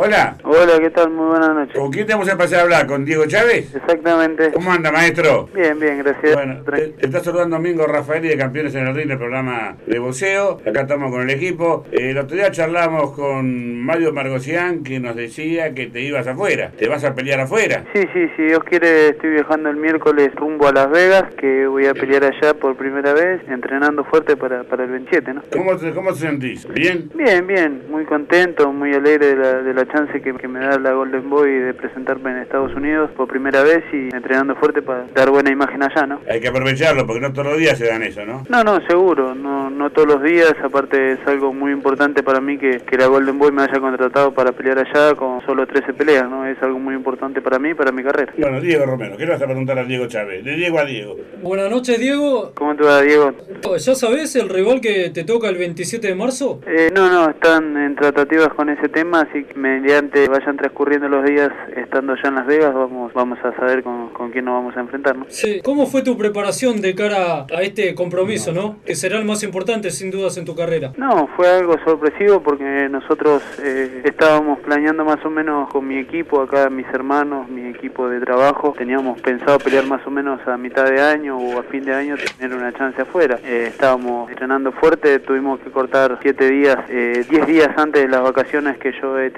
Hola. Hola, ¿qué tal? Muy buenas noches. ¿Con quién te vamos a pasar a hablar? ¿Con Diego Chávez? Exactamente. ¿Cómo anda, maestro? Bien, bien, gracias. Bueno, te, te está saludando Domingo Rafael y de Campeones en el Ring, el programa de boxeo. Acá estamos con el equipo. Eh, el otro día charlamos con Mario Margocián que nos decía que te ibas afuera. ¿Te vas a pelear afuera? Sí, sí, si Dios quiere, estoy viajando el miércoles rumbo a Las Vegas, que voy a pelear allá por primera vez, entrenando fuerte para, para el 27, ¿no? ¿Cómo te, ¿Cómo te sentís? ¿Bien? Bien, bien, muy contento, muy alegre de la, de la chance que, que me da la Golden Boy de presentarme en Estados Unidos por primera vez y entrenando fuerte para dar buena imagen allá, ¿no? Hay que aprovecharlo porque no todos los días se dan eso, ¿no? No, no, seguro, no, no todos los días, aparte es algo muy importante para mí que, que la Golden Boy me haya contratado para pelear allá con solo 13 peleas, ¿no? Es algo muy importante para mí y para mi carrera. Bueno, Diego Romero, ¿qué le vas a preguntar a Diego Chávez? De Diego a Diego. Buenas noches, Diego. ¿Cómo te va, Diego? ¿Ya sabes el rival que te toca el 27 de marzo? Eh, no, no, están en tratativas con ese tema, así que mediante vayan transcurriendo los días estando ya en Las Vegas, vamos vamos a saber con, con quién nos vamos a enfrentar, ¿no? Sí. ¿Cómo fue tu preparación de cara a este compromiso, no? Que será el más importante, sin dudas, en tu carrera. No, fue algo sorpresivo porque nosotros eh, estábamos planeando más o menos con mi equipo, acá mis hermanos, mi equipo de trabajo, teníamos pensado pelear más o menos a mitad de año o a fin de año tener una chance afuera. Eh, estábamos entrenando fuerte, tuvimos que cortar 7 días, 10 eh, días antes de las vacaciones que yo eh,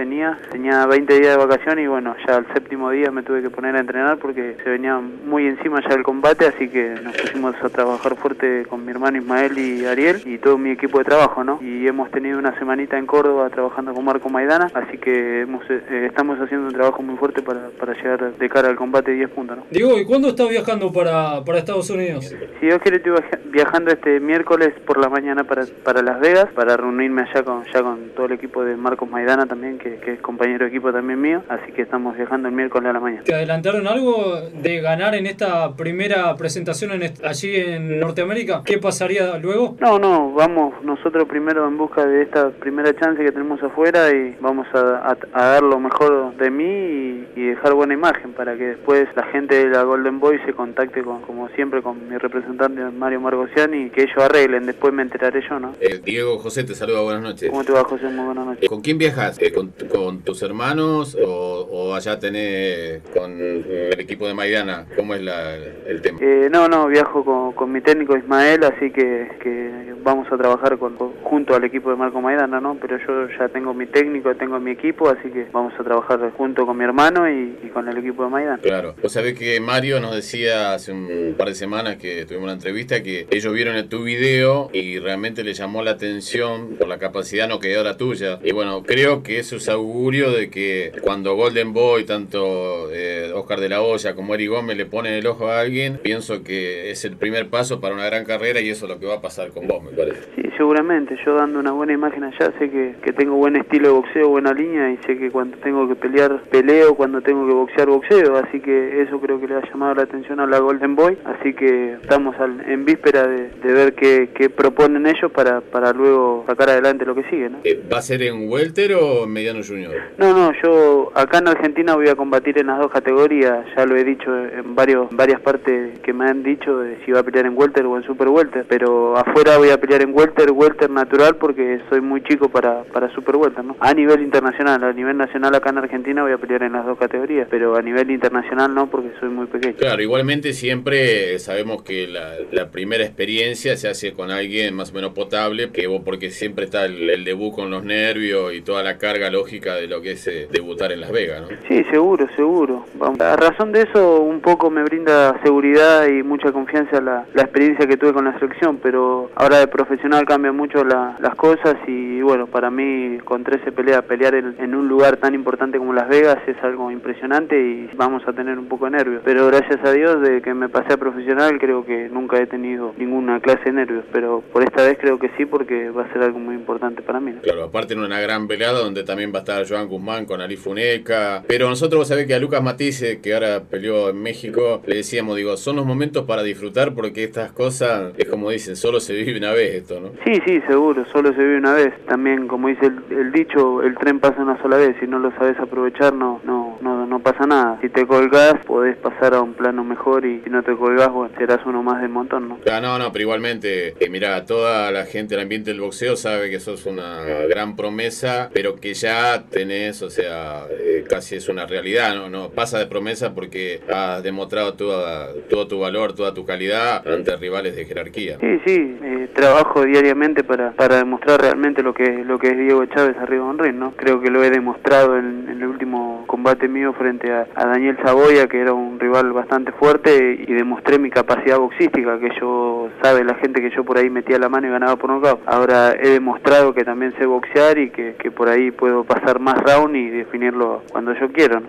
tenía. Tenía 20 días de vacaciones y bueno, ya al séptimo día me tuve que poner a entrenar porque se venía muy encima ya el combate, así que nos pusimos a trabajar fuerte con mi hermano Ismael y Ariel y todo mi equipo de trabajo, ¿no? Y hemos tenido una semanita en Córdoba trabajando con Marco Maidana, así que hemos, eh, estamos haciendo un trabajo muy fuerte para, para llegar de cara al combate 10 puntos, ¿no? Diego, ¿y cuándo estás viajando para, para Estados Unidos? Si Dios quiere, estoy viajando este miércoles por la mañana para, para Las Vegas, para reunirme allá con, ya con todo el equipo de Marcos Maidana también, que, que es compañero de equipo también mío, así que estamos viajando el miércoles a la mañana. ¿Te adelantaron algo de ganar en esta primera presentación en allí en Norteamérica? ¿Qué pasaría luego? No, no, vamos nosotros primero en busca de esta primera chance que tenemos afuera y vamos a, a- a dar lo mejor de mí y, y dejar buena imagen para que después la gente de la Golden Boy se contacte con, como siempre con mi representante Mario Margocián y que ellos arreglen, después me enteraré yo, ¿no? Eh, Diego José te saluda, buenas noches. ¿Cómo te va José? Muy buenas noches. Eh, ¿Con quién viajas? Eh, ¿con, con tus hermanos o, o allá tenés con el equipo de Maidana? ¿Cómo es la- el tema? Eh, no, no, viajo con, con mi técnico Ismael, así que, que vamos a trabajar con, con- junto al equipo de Marco Maidana, ¿no? Pero yo ya tengo mi técnico, tengo mi equipo, así que vamos a trabajar junto con mi hermano y, y con el equipo de Maidana. Claro. Vos sabés que Mario nos decía hace un par de semanas que tuvimos una entrevista que ellos vieron tu video y realmente le llamó la atención por la capacidad no quedó la tuya. Y bueno, creo que eso es augurio de que cuando Golden Boy, tanto eh, Oscar de la Hoya como Eric Gómez le ponen el ojo a alguien, pienso que es el primer paso para una gran carrera y eso es lo que va a pasar con vos, me parece. Seguramente, yo dando una buena imagen allá, sé que, que tengo buen estilo de boxeo, buena línea y sé que cuando tengo que pelear, peleo, cuando tengo que boxear, boxeo, así que eso creo que le ha llamado la atención a la Golden Boy, así que estamos al- en víspera de, de ver qué, qué proponen ellos para, para luego sacar adelante lo que sigue, ¿no? Eh, ¿Va a ser en Welter o en Mediano Junior? No, no, yo acá en Argentina voy a combatir en las dos categorías, ya lo he dicho en varios varias partes que me han dicho de si va a pelear en welter o en super welter, pero afuera voy a pelear en welter, welter natural porque soy muy chico para para super welter, ¿no? A nivel internacional, a nivel nacional acá en Argentina voy a pelear en las dos categorías, pero a nivel internacional no porque soy muy pequeño. Claro, igualmente siempre sabemos que la, la primera experiencia se hace con alguien más o menos potable, que vos porque siempre está el, el debut con los nervios y toda la carga lógica de lo que es eh, debutar en Las Vegas, ¿no? Sí, seguro, seguro. Vamos. A razón de eso, un poco me brinda seguridad y mucha confianza la, la experiencia que tuve con la selección, pero ahora de profesional cambian mucho la- las cosas y bueno, para mí con 13 peleas, pelear en, en un lugar tan importante como Las Vegas es algo impresionante y vamos a tener un poco de nervios. Pero gracias a Dios, de que me pasé a profesional, creo que nunca he tenido ninguna clase de nervios, pero por esta vez creo que sí porque va a ser algo muy importante para mí. ¿no? Claro, aparte en una gran velada donde también va a estar Joan Guzmán con Ali Funeca. Pero nosotros, vos sabés que a Lucas Matisse, que ahora peleó en México, le decíamos, digo, son los momentos para disfrutar porque estas cosas, es como dicen, solo se vive una vez esto, ¿no? Sí, sí, seguro, solo se vive una vez. También, como dice el, dicho, el tren pasa una sola vez. Si no lo sabes aprovechar, no, no, no, no pasa nada. Si te colgás, podés pasar a un plano mejor y si no te colgás, bueno, serás uno más del montón, ¿no? Ah, no, no, pero igualmente, eh, mira, toda la gente del ambiente del boxeo sabe que sos una gran promesa, pero que ya tenés, o sea, casi es una realidad, ¿no? no Pasa de promesa porque has demostrado toda, todo tu valor, toda tu calidad ante rivales de jerarquía. Sí, sí, eh, trabajo diariamente para, para demostrar realmente lo que, lo que es Diego Chávez arriba de un ring, ¿no? Creo que lo he demostrado en, el último combate mío frente a, Daniel Saboya, que era un rival bastante fuerte, y demostré mi capacidad boxística, que yo, sabe la gente que yo por ahí metía la mano y ganaba por nocaut. Ahora he demostrado que también sé boxear y que, que por ahí puedo pasar más round y definirlo cuando yo quiero.